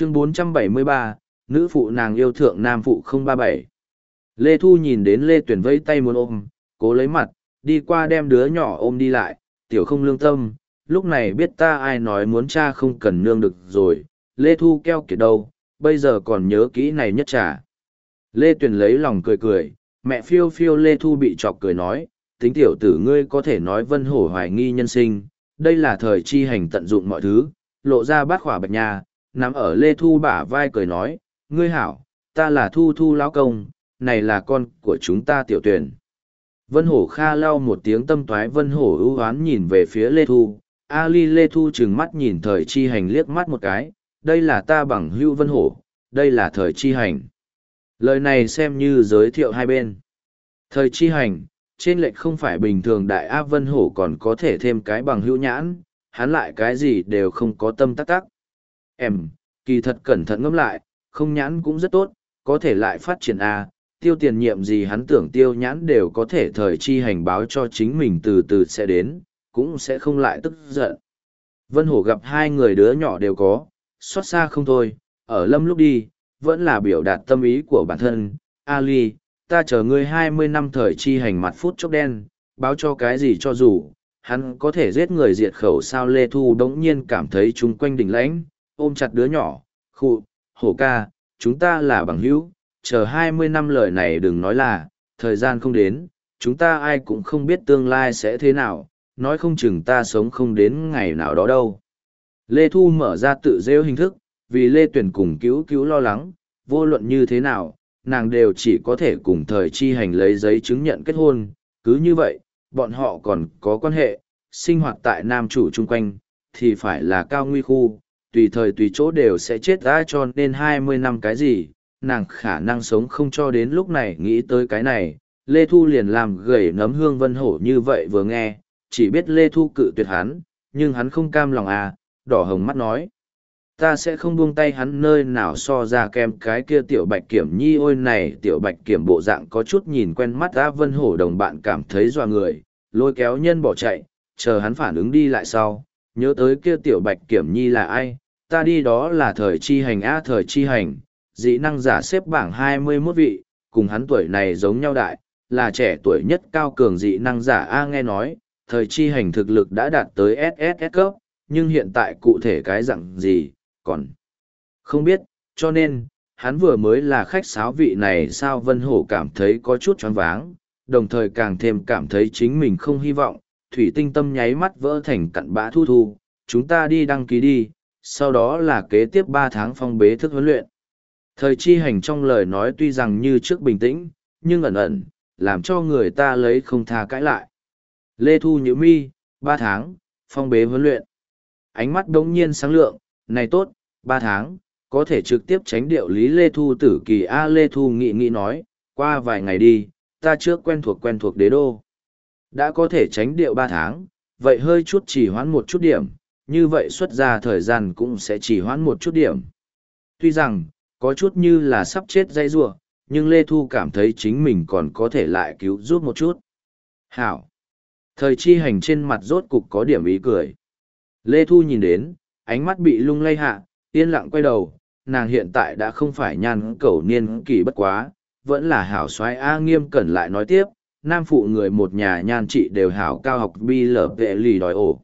chương 473, nữ phụ nàng yêu thượng nam phụ 037. Lê Thu nhìn đến Lê Tuyển vẫy tay muốn ôm, cố lấy mặt, đi qua đem đứa nhỏ ôm đi lại, tiểu không lương tâm, lúc này biết ta ai nói muốn cha không cần nương được rồi, Lê Thu keo kiệt đâu, bây giờ còn nhớ kỹ này nhất trả. Lê Tuyền lấy lòng cười cười, mẹ phiêu phiêu Lê Thu bị chọc cười nói, tính tiểu tử ngươi có thể nói vân hổ hoài nghi nhân sinh, đây là thời chi hành tận dụng mọi thứ, lộ ra bát khỏa bạch nhà, nằm ở Lê Thu bả vai cười nói, ngươi hảo, ta là Thu Thu lão công, này là con của chúng ta tiểu tuyển. Vân Hổ Kha lau một tiếng tâm toái Vân Hổ ưu oán nhìn về phía Lê Thu, Ali Lê Thu trừng mắt nhìn thời chi hành liếc mắt một cái, đây là ta bằng hưu Vân Hổ, đây là thời chi hành. Lời này xem như giới thiệu hai bên. Thời chi hành, trên lệch không phải bình thường đại áp Vân Hổ còn có thể thêm cái bằng hữu nhãn, hắn lại cái gì đều không có tâm tắc tắc. Em, kỳ thật cẩn thận ngâm lại, không nhãn cũng rất tốt, có thể lại phát triển A, tiêu tiền nhiệm gì hắn tưởng tiêu nhãn đều có thể thời chi hành báo cho chính mình từ từ sẽ đến, cũng sẽ không lại tức giận. Vân Hổ gặp hai người đứa nhỏ đều có, xót xa không thôi, ở lâm lúc đi, vẫn là biểu đạt tâm ý của bản thân. Ali, ta chờ ngươi hai mươi năm thời chi hành mặt phút chốc đen, báo cho cái gì cho dù, hắn có thể giết người diệt khẩu sao Lê Thu đống nhiên cảm thấy chung quanh đỉnh lãnh, ôm chặt đứa nhỏ, khụ, hổ ca, chúng ta là bằng hữu, chờ hai mươi năm lời này đừng nói là, thời gian không đến, chúng ta ai cũng không biết tương lai sẽ thế nào, nói không chừng ta sống không đến ngày nào đó đâu. Lê Thu mở ra tự rêu hình thức, vì Lê Tuyển cùng cứu cứu lo lắng, vô luận như thế nào, nàng đều chỉ có thể cùng thời chi hành lấy giấy chứng nhận kết hôn, cứ như vậy, bọn họ còn có quan hệ, sinh hoạt tại nam chủ chung quanh, thì phải là cao nguy khu, tùy thời tùy chỗ đều sẽ chết ra cho nên hai mươi năm cái gì, nàng khả năng sống không cho đến lúc này nghĩ tới cái này. Lê Thu liền làm gầy nấm hương vân hổ như vậy vừa nghe, chỉ biết Lê Thu cự tuyệt hắn, nhưng hắn không cam lòng à, đỏ hồng mắt nói. Ta sẽ không buông tay hắn nơi nào so ra kem cái kia tiểu bạch kiểm nhi ôi này tiểu bạch kiểm bộ dạng có chút nhìn quen mắt á vân hổ đồng bạn cảm thấy dọa người, lôi kéo nhân bỏ chạy, chờ hắn phản ứng đi lại sau, nhớ tới kia tiểu bạch kiểm nhi là ai, ta đi đó là thời chi hành a thời chi hành, dị năng giả xếp bảng 21 vị, cùng hắn tuổi này giống nhau đại, là trẻ tuổi nhất cao cường dị năng giả A nghe nói, thời chi hành thực lực đã đạt tới SSS cấp, nhưng hiện tại cụ thể cái dạng gì, còn không biết, cho nên, hắn vừa mới là khách sáo vị này sao Vân Hổ cảm thấy có chút choáng váng, đồng thời càng thêm cảm thấy chính mình không hy vọng, thủy tinh tâm nháy mắt vỡ thành cặn bã thu thu, chúng ta đi đăng ký đi, sau đó là kế tiếp ba tháng phong bế thức huấn luyện. Thời chi hành trong lời nói tuy rằng như trước bình tĩnh, nhưng ẩn ẩn, làm cho người ta lấy không tha cãi lại. Lê Thu Nhữ Mi, ba tháng, phong bế huấn luyện. Ánh mắt đống nhiên sáng lượng, này tốt, ba tháng, có thể trực tiếp tránh điệu lý Lê Thu tử kỳ A Lê Thu nghị nghị nói, qua vài ngày đi, ta trước quen thuộc quen thuộc đế đô. Đã có thể tránh điệu ba tháng, vậy hơi chút chỉ hoãn một chút điểm, như vậy xuất ra thời gian cũng sẽ chỉ hoãn một chút điểm. Tuy rằng, có chút như là sắp chết dây rua, nhưng Lê Thu cảm thấy chính mình còn có thể lại cứu giúp một chút. Hảo! Thời chi hành trên mặt rốt cục có điểm ý cười. Lê Thu nhìn đến, ánh mắt bị lung lay hạ, yên lặng quay đầu, nàng hiện tại đã không phải nhan cầu niên kỳ bất quá, vẫn là hảo xoái A nghiêm cẩn lại nói tiếp, nam phụ người một nhà nhan trị đều hảo cao học bi lở vệ lì đòi ổ.